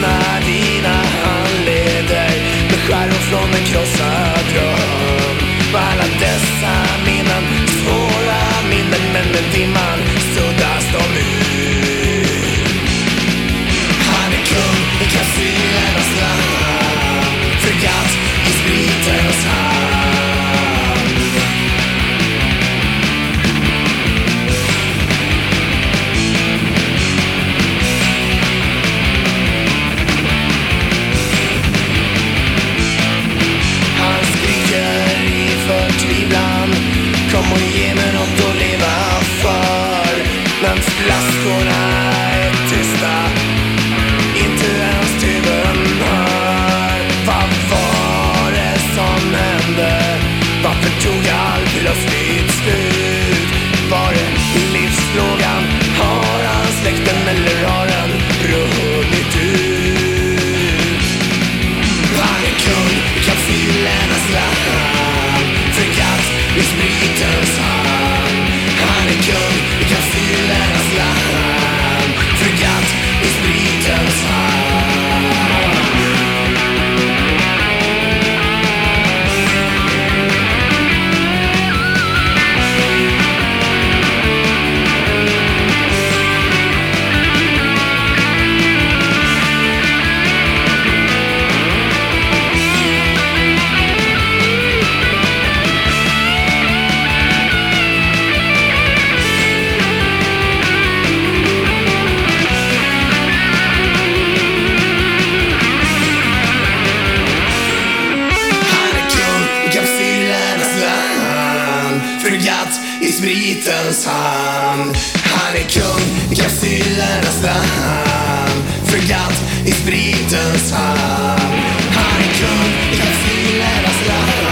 my ge mig något att leva för. Men flaskorna är tysta. Inte ens tuben hör. Vad var det som hände? Varför tog allt plötsligt Fregatt i spritens hand Han är kung i kapsylernas land i spritens hand. Han är kung i kapsylernas land glatt i spritens hand. Han är kung i kapsylernas land